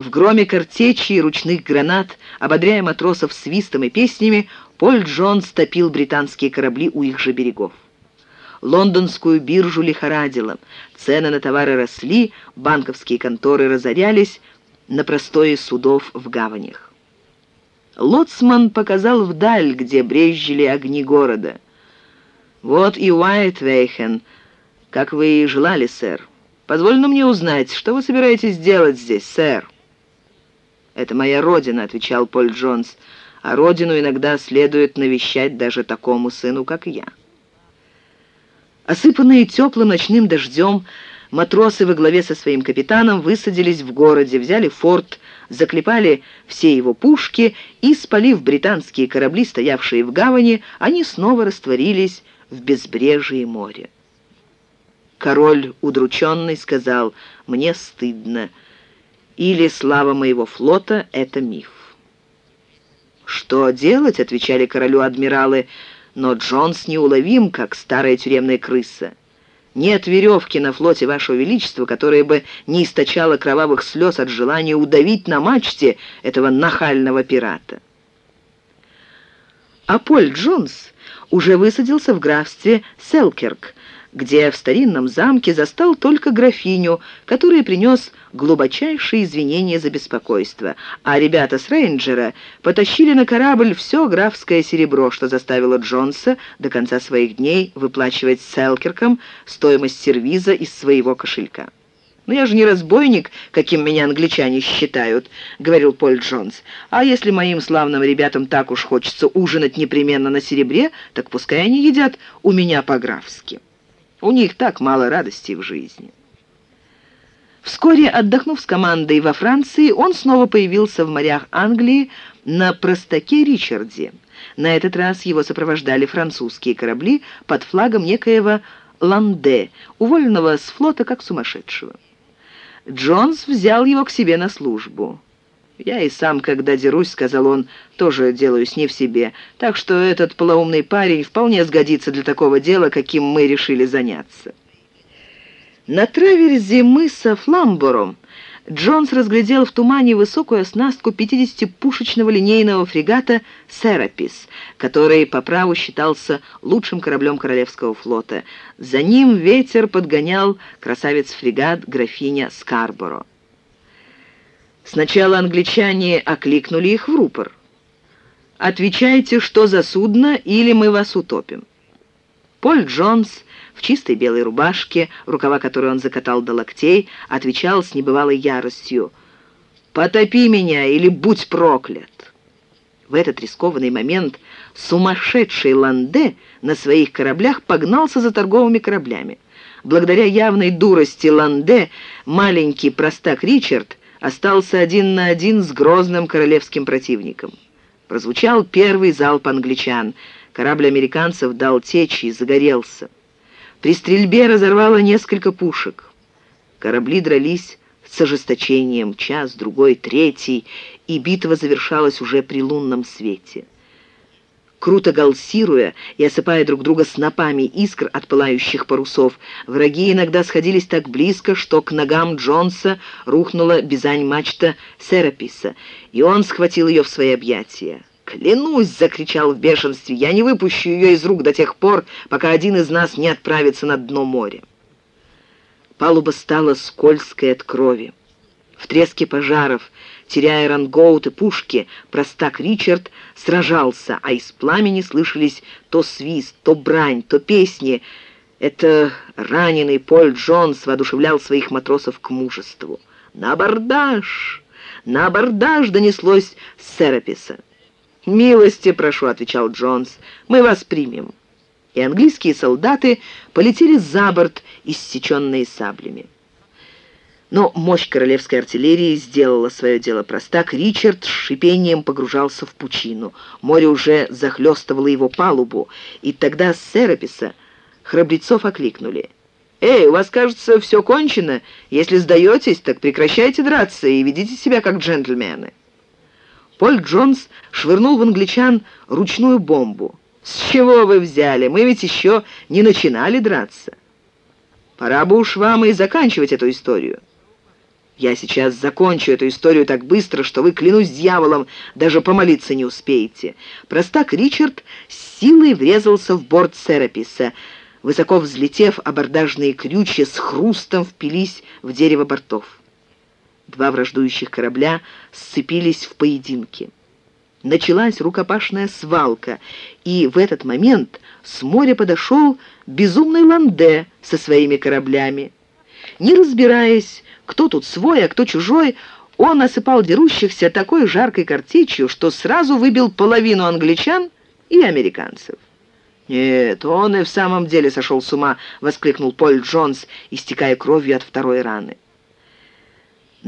В громе картечи и ручных гранат, ободряя матросов свистом и песнями, Поль Джонс топил британские корабли у их же берегов. Лондонскую биржу лихорадило, цены на товары росли, банковские конторы разорялись на простое судов в гаванях. Лоцман показал вдаль, где брезжили огни города. «Вот и Уайтвейхен, как вы и желали, сэр. Позвольно мне узнать, что вы собираетесь делать здесь, сэр?» «Это моя родина», — отвечал Поль Джонс, «а родину иногда следует навещать даже такому сыну, как я». Осыпанные теплым ночным дождем, матросы во главе со своим капитаном высадились в городе, взяли форт, заклепали все его пушки и, спалив британские корабли, стоявшие в гавани, они снова растворились в безбрежии моря. Король, удрученный, сказал «Мне стыдно» или «Слава моего флота — это миф». «Что делать?» — отвечали королю адмиралы, но Джонс неуловим, как старая тюремная крыса. Нет веревки на флоте Вашего Величества, которая бы не источала кровавых слез от желания удавить на мачте этого нахального пирата. А Поль Джонс уже высадился в графстве Селкерк, где в старинном замке застал только графиню, которая принес глубочайшие извинения за беспокойство, а ребята с рейнджера потащили на корабль все графское серебро, что заставило Джонса до конца своих дней выплачивать Селкеркам стоимость сервиза из своего кошелька. «Но я же не разбойник, каким меня англичане считают», — говорил Поль Джонс. «А если моим славным ребятам так уж хочется ужинать непременно на серебре, так пускай они едят у меня по-графски». У них так мало радости в жизни. Вскоре, отдохнув с командой во Франции, он снова появился в морях Англии на простаке Ричарде. На этот раз его сопровождали французские корабли под флагом некоего Ланде, уволенного с флота как сумасшедшего. Джонс взял его к себе на службу. «Я и сам, когда дерусь, — сказал он, — тоже делаюсь не в себе, так что этот полоумный парень вполне сгодится для такого дела, каким мы решили заняться». На траверзе мыса Фламбором Джонс разглядел в тумане высокую оснастку 50-пушечного линейного фрегата «Серапис», который по праву считался лучшим кораблем Королевского флота. За ним ветер подгонял красавец-фрегат графиня Скарборо. Сначала англичане окликнули их в рупор. «Отвечайте, что за судно, или мы вас утопим». Поль Джонс в чистой белой рубашке, рукава которой он закатал до локтей, отвечал с небывалой яростью «Потопи меня или будь проклят!» В этот рискованный момент сумасшедший Ланде на своих кораблях погнался за торговыми кораблями. Благодаря явной дурости Ланде маленький простак Ричард остался один на один с грозным королевским противником. Прозвучал первый залп англичан. Корабль американцев дал течь и загорелся. При стрельбе разорвало несколько пушек. Корабли дрались с ожесточением, час, другой, третий, и битва завершалась уже при лунном свете. Круто галсируя и осыпая друг друга снопами искр от пылающих парусов, враги иногда сходились так близко, что к ногам Джонса рухнула бизань-мачта Сераписа, и он схватил ее в свои объятия. «Клянусь!» — закричал в бешенстве. «Я не выпущу ее из рук до тех пор, пока один из нас не отправится на дно моря». Палуба стала скользкой от крови. В треске пожаров, теряя рангоут и пушки, простак Ричард сражался, а из пламени слышались то свист, то брань, то песни. Это раненый Поль Джонс воодушевлял своих матросов к мужеству. «На абордаж! На абордаж!» — донеслось с Сераписа. «Милости прошу», — отвечал Джонс, — «мы вас примем». И английские солдаты полетели за борт, иссеченные саблями. Но мощь королевской артиллерии сделала свое дело простак. Ричард с шипением погружался в пучину. Море уже захлестывало его палубу, и тогда с Сераписа храбрецов окликнули. «Эй, у вас, кажется, все кончено. Если сдаетесь, так прекращайте драться и ведите себя как джентльмены». Поль Джонс швырнул в англичан ручную бомбу. «С чего вы взяли? Мы ведь еще не начинали драться. Пора бы уж вам и заканчивать эту историю». Я сейчас закончу эту историю так быстро, что вы, клянусь дьяволом, даже помолиться не успеете. Простак Ричард с силой врезался в борт Сераписа. Высоко взлетев, абордажные крючья с хрустом впились в дерево бортов. Два враждующих корабля сцепились в поединке. Началась рукопашная свалка, и в этот момент с моря подошел безумный Ланде со своими кораблями. Не разбираясь, кто тут свой, а кто чужой, он осыпал дерущихся такой жаркой картечью, что сразу выбил половину англичан и американцев. «Нет, он и в самом деле сошел с ума!» — воскликнул Поль Джонс, истекая кровью от второй раны.